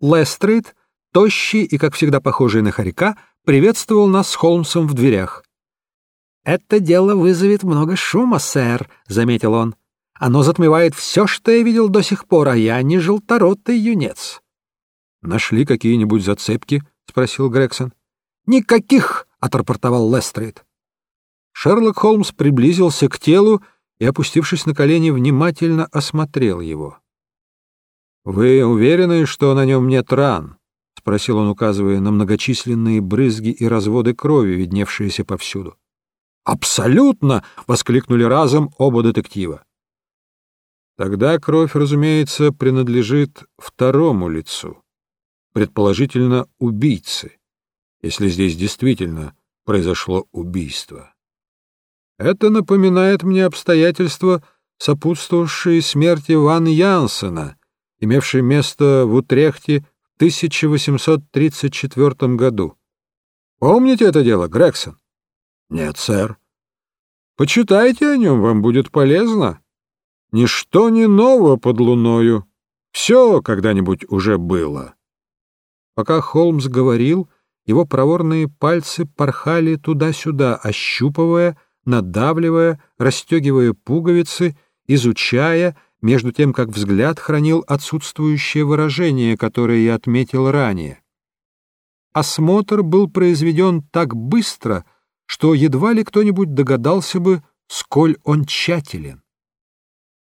Лестрейд, тощий и, как всегда, похожий на хорька, приветствовал нас с Холмсом в дверях. «Это дело вызовет много шума, сэр», — заметил он. «Оно затмевает все, что я видел до сих пор, а я не желторотый юнец». «Нашли какие-нибудь зацепки?» — спросил Грегсон. «Никаких!» — отрапортовал Лестрейд. Шерлок Холмс приблизился к телу и, опустившись на колени, внимательно осмотрел его. «Вы уверены, что на нем нет ран?» — спросил он, указывая на многочисленные брызги и разводы крови, видневшиеся повсюду. «Абсолютно!» — воскликнули разом оба детектива. Тогда кровь, разумеется, принадлежит второму лицу, предположительно убийце, если здесь действительно произошло убийство. Это напоминает мне обстоятельства, сопутствовавшие смерти Ван Янсена, имевшей место в Утрехте в 1834 году. Помните это дело, Грегсон? Нет, сэр. Почитайте о нем, вам будет полезно. Ничто не ново под луною. Все когда-нибудь уже было. Пока Холмс говорил, его проворные пальцы порхали туда-сюда, ощупывая, надавливая, расстегивая пуговицы, изучая, между тем как взгляд хранил отсутствующее выражение, которое я отметил ранее. Осмотр был произведен так быстро, что едва ли кто-нибудь догадался бы, сколь он тщателен.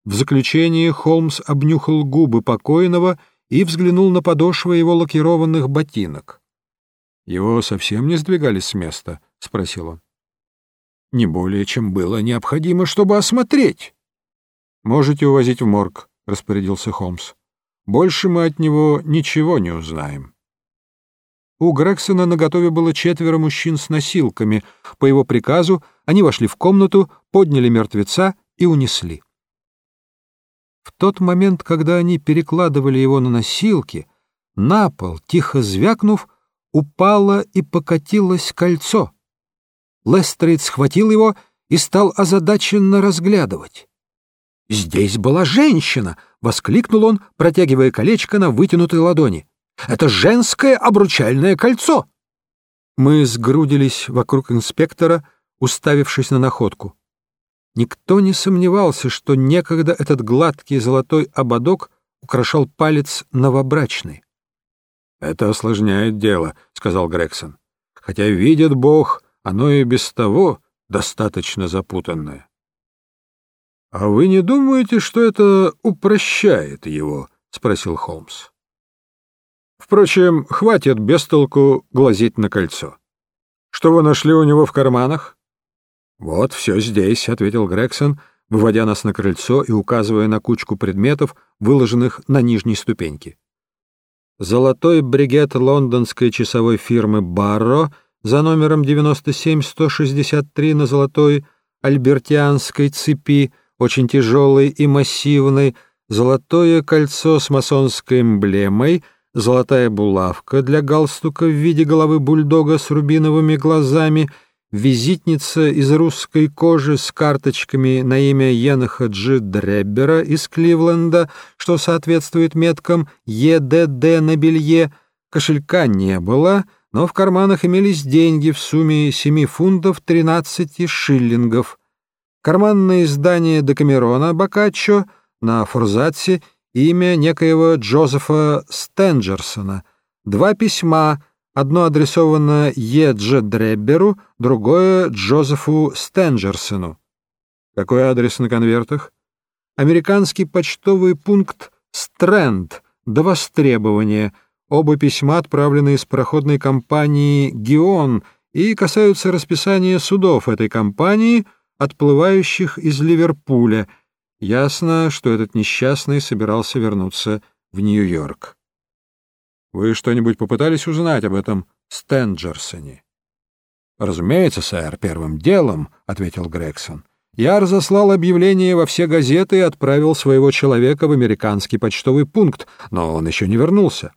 В заключение Холмс обнюхал губы покойного и взглянул на подошвы его лакированных ботинок. — Его совсем не сдвигали с места? — спросил он. Не более, чем было необходимо, чтобы осмотреть. — Можете увозить в морг, — распорядился Холмс. — Больше мы от него ничего не узнаем. У Грексона наготове было четверо мужчин с носилками. По его приказу они вошли в комнату, подняли мертвеца и унесли. В тот момент, когда они перекладывали его на носилки, на пол, тихо звякнув, упало и покатилось кольцо — Лестрейд схватил его и стал озадаченно разглядывать. «Здесь была женщина!» — воскликнул он, протягивая колечко на вытянутой ладони. «Это женское обручальное кольцо!» Мы сгрудились вокруг инспектора, уставившись на находку. Никто не сомневался, что некогда этот гладкий золотой ободок украшал палец новобрачный. «Это осложняет дело», — сказал Грегсон. «Хотя видит Бог, оно и без того достаточно запутанное. — А вы не думаете, что это упрощает его? — спросил Холмс. — Впрочем, хватит без толку глазеть на кольцо. Что вы нашли у него в карманах? — Вот все здесь, — ответил Грегсон, выводя нас на крыльцо и указывая на кучку предметов, выложенных на нижней ступеньке. Золотой бригет лондонской часовой фирмы «Барро» за номером 97163 на золотой альбертианской цепи, очень тяжелой и массивной, золотое кольцо с масонской эмблемой, золотая булавка для галстука в виде головы бульдога с рубиновыми глазами, визитница из русской кожи с карточками на имя Еноха Джи Дреббера из Кливленда, что соответствует меткам ЕДД на белье, кошелька не было — но в карманах имелись деньги в сумме 7 фунтов 13 шиллингов. Карманное издание Декамерона Боккаччо на форзаце имя некоего Джозефа Стенджерсона, два письма, одно адресовано Е. Дж. Дребберу, другое Джозефу Стенджерсону. Какой адрес на конвертах? Американский почтовый пункт «Стрэнд» до востребования — Оба письма отправлены из пароходной компании «Геон» и касаются расписания судов этой компании, отплывающих из Ливерпуля. Ясно, что этот несчастный собирался вернуться в Нью-Йорк. Вы что-нибудь попытались узнать об этом Стенджерсоне? «Разумеется, сэр, первым делом», — ответил Грегсон. «Я разослал объявление во все газеты и отправил своего человека в американский почтовый пункт, но он еще не вернулся.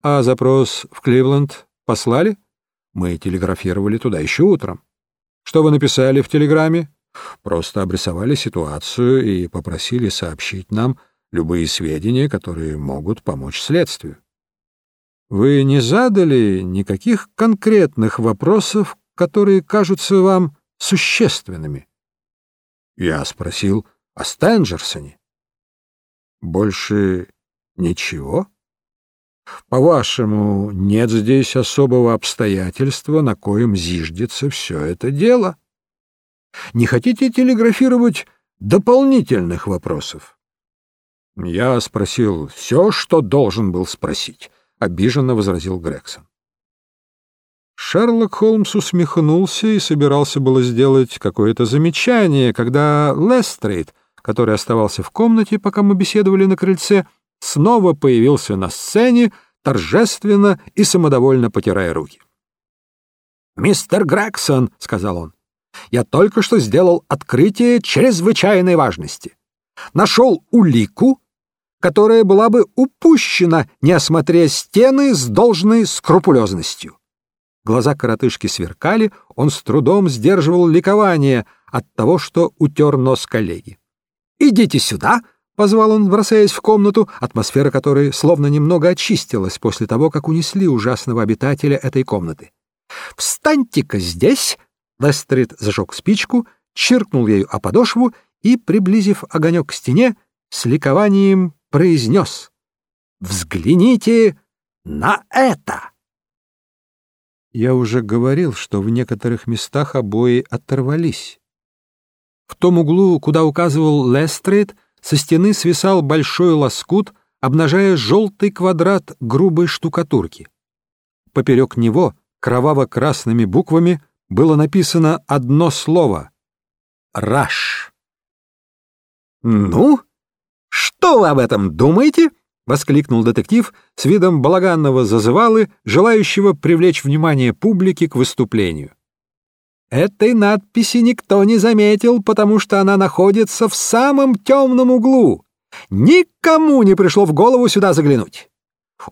А запрос в Кливленд послали? Мы телеграфировали туда еще утром. Что вы написали в телеграмме? Просто обрисовали ситуацию и попросили сообщить нам любые сведения, которые могут помочь следствию. Вы не задали никаких конкретных вопросов, которые кажутся вам существенными. Я спросил о Стенджерсоне. Больше ничего? По-вашему, нет здесь особого обстоятельства, на коем зиждется все это дело? Не хотите телеграфировать дополнительных вопросов? Я спросил все, что должен был спросить, — обиженно возразил Грегсон. Шерлок Холмс усмехнулся и собирался было сделать какое-то замечание, когда Лестрейд, который оставался в комнате, пока мы беседовали на крыльце, снова появился на сцене, торжественно и самодовольно потирая руки. «Мистер Грегсон», — сказал он, — «я только что сделал открытие чрезвычайной важности. Нашел улику, которая была бы упущена, не осмотря стены с должной скрупулезностью. Глаза коротышки сверкали, он с трудом сдерживал ликование от того, что утер нос коллеги. «Идите сюда!» — позвал он, бросаясь в комнату, атмосфера которой словно немного очистилась после того, как унесли ужасного обитателя этой комнаты. «Встаньте-ка здесь!» — Лестрид зажег спичку, чиркнул ею о подошву и, приблизив огонек к стене, с ликованием произнес «Взгляните на это!» Я уже говорил, что в некоторых местах обои оторвались. В том углу, куда указывал Лестрейд, со стены свисал большой лоскут, обнажая желтый квадрат грубой штукатурки. Поперек него кроваво-красными буквами было написано одно слово — «Раш». «Ну, что вы об этом думаете?» — воскликнул детектив с видом балаганного зазывалы, желающего привлечь внимание публики к выступлению. Этой надписи никто не заметил, потому что она находится в самом темном углу. Никому не пришло в голову сюда заглянуть.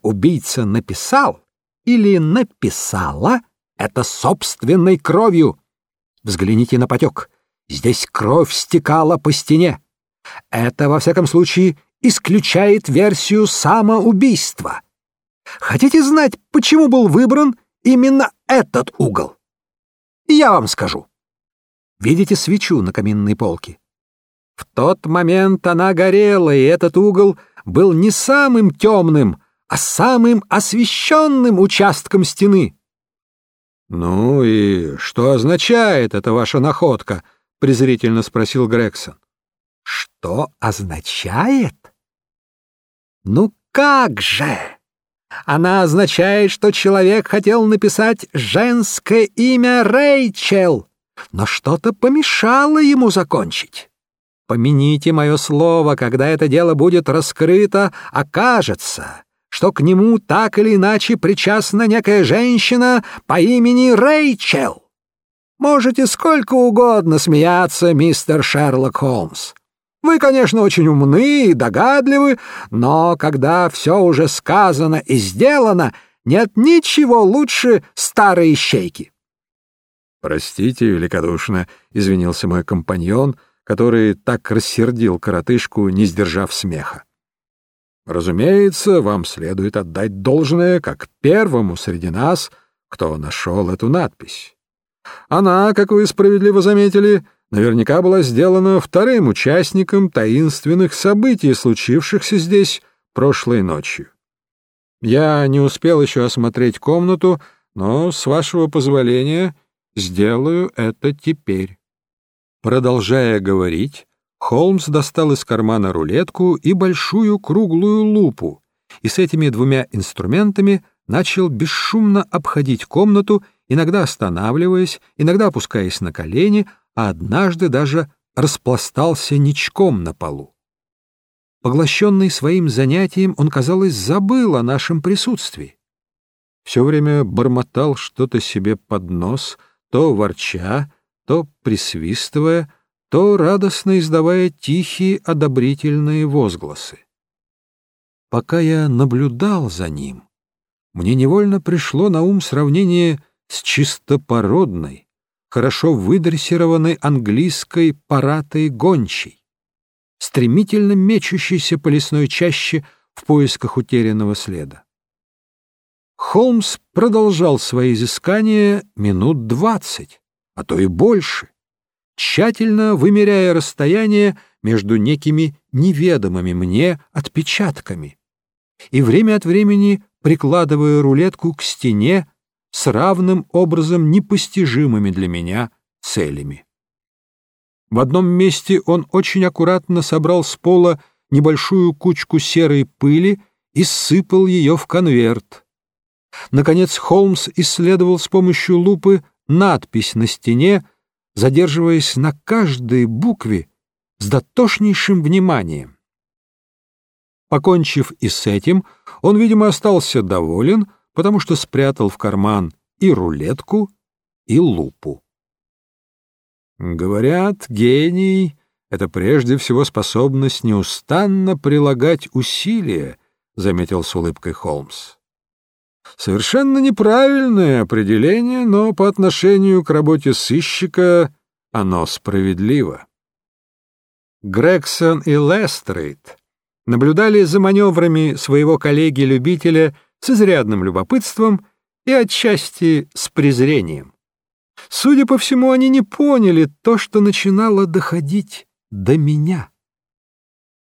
Убийца написал или написала это собственной кровью. Взгляните на потек. Здесь кровь стекала по стене. Это, во всяком случае, исключает версию самоубийства. Хотите знать, почему был выбран именно этот угол? Я вам скажу. Видите свечу на каминной полке? В тот момент она горела, и этот угол был не самым темным, а самым освещенным участком стены. — Ну и что означает эта ваша находка? — презрительно спросил Грегсон. — Что означает? Ну как же! Она означает, что человек хотел написать женское имя Рэйчел, но что-то помешало ему закончить. Помяните мое слово, когда это дело будет раскрыто, окажется, что к нему так или иначе причастна некая женщина по имени Рэйчел. Можете сколько угодно смеяться, мистер Шерлок Холмс. Вы, конечно, очень умны и догадливы, но когда все уже сказано и сделано, нет ничего лучше старой ищейки. «Простите великодушно», — извинился мой компаньон, который так рассердил коротышку, не сдержав смеха. «Разумеется, вам следует отдать должное как первому среди нас, кто нашел эту надпись. Она, как вы справедливо заметили, — наверняка была сделана вторым участником таинственных событий, случившихся здесь прошлой ночью. Я не успел еще осмотреть комнату, но, с вашего позволения, сделаю это теперь. Продолжая говорить, Холмс достал из кармана рулетку и большую круглую лупу, и с этими двумя инструментами начал бесшумно обходить комнату, иногда останавливаясь, иногда опускаясь на колени, а однажды даже распластался ничком на полу. Поглощенный своим занятием, он, казалось, забыл о нашем присутствии. Все время бормотал что-то себе под нос, то ворча, то присвистывая, то радостно издавая тихие одобрительные возгласы. Пока я наблюдал за ним, мне невольно пришло на ум сравнение с чистопородной, хорошо выдрессированной английской паратой гончей, стремительно мечущейся по лесной чаще в поисках утерянного следа. Холмс продолжал свои изыскания минут двадцать, а то и больше, тщательно вымеряя расстояние между некими неведомыми мне отпечатками и время от времени прикладывая рулетку к стене с равным образом непостижимыми для меня целями. В одном месте он очень аккуратно собрал с пола небольшую кучку серой пыли и сыпал ее в конверт. Наконец Холмс исследовал с помощью лупы надпись на стене, задерживаясь на каждой букве с дотошнейшим вниманием. Покончив и с этим, он, видимо, остался доволен, потому что спрятал в карман и рулетку, и лупу. Говорят, гений — это прежде всего способность неустанно прилагать усилия, — заметил с улыбкой Холмс. Совершенно неправильное определение, но по отношению к работе сыщика оно справедливо. Грегсон и Лестрейд наблюдали за маневрами своего коллеги-любителя с изрядным любопытством и отчасти с презрением. Судя по всему, они не поняли то, что начинало доходить до меня.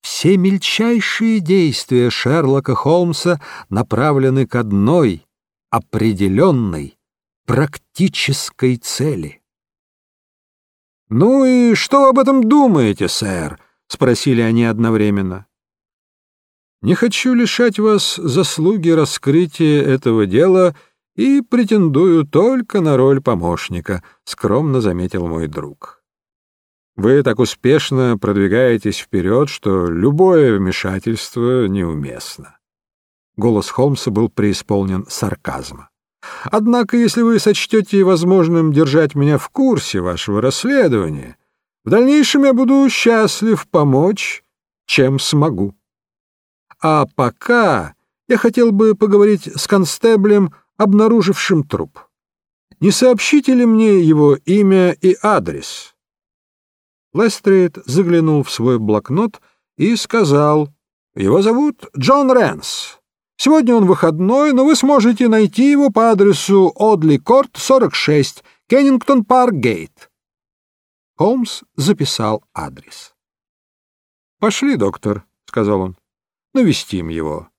Все мельчайшие действия Шерлока Холмса направлены к одной, определенной, практической цели. «Ну и что вы об этом думаете, сэр?» — спросили они одновременно. «Не хочу лишать вас заслуги раскрытия этого дела и претендую только на роль помощника», — скромно заметил мой друг. Вы так успешно продвигаетесь вперед, что любое вмешательство неуместно. Голос Холмса был преисполнен сарказма. Однако, если вы сочтете возможным держать меня в курсе вашего расследования, в дальнейшем я буду счастлив помочь, чем смогу. А пока я хотел бы поговорить с констеблем, обнаружившим труп. Не сообщите ли мне его имя и адрес?» Лестрейд заглянул в свой блокнот и сказал, «Его зовут Джон Рэнс. Сегодня он выходной, но вы сможете найти его по адресу Одли Корт, 46, Кеннингтон Парк Гейт». Холмс записал адрес. «Пошли, доктор», — сказал он, — «навестим его.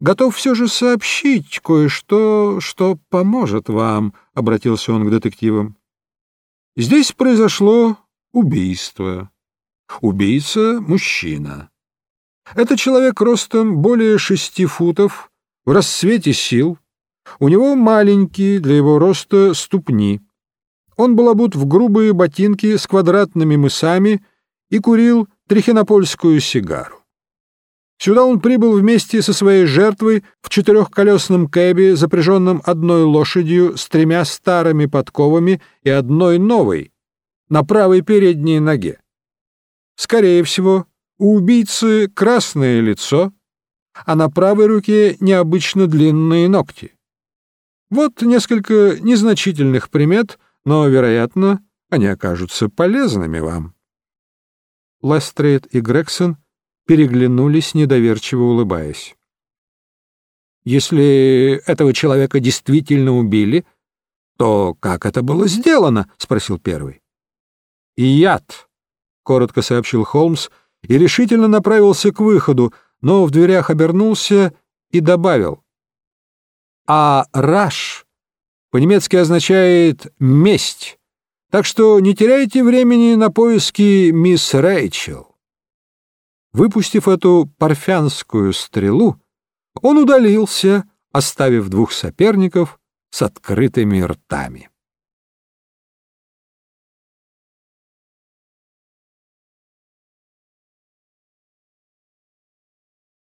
Готов все же сообщить кое-что, что поможет вам», — обратился он к детективам. «Здесь произошло убийство. Убийца — мужчина. Это человек ростом более шести футов, в расцвете сил. У него маленькие для его роста ступни. Он был обут в грубые ботинки с квадратными мысами и курил трихинопольскую сигару. Сюда он прибыл вместе со своей жертвой в четырехколесном кэбе, запряженном одной лошадью с тремя старыми подковами и одной новой, на правой передней ноге. Скорее всего, у убийцы красное лицо, а на правой руке необычно длинные ногти. Вот несколько незначительных примет, но, вероятно, они окажутся полезными вам. Лестрейд и Грегсон переглянулись, недоверчиво улыбаясь. «Если этого человека действительно убили, то как это было сделано?» — спросил первый яд», — коротко сообщил Холмс и решительно направился к выходу, но в дверях обернулся и добавил. «А раш по-немецки означает «месть», так что не теряйте времени на поиски мисс Рэйчел». Выпустив эту парфянскую стрелу, он удалился, оставив двух соперников с открытыми ртами.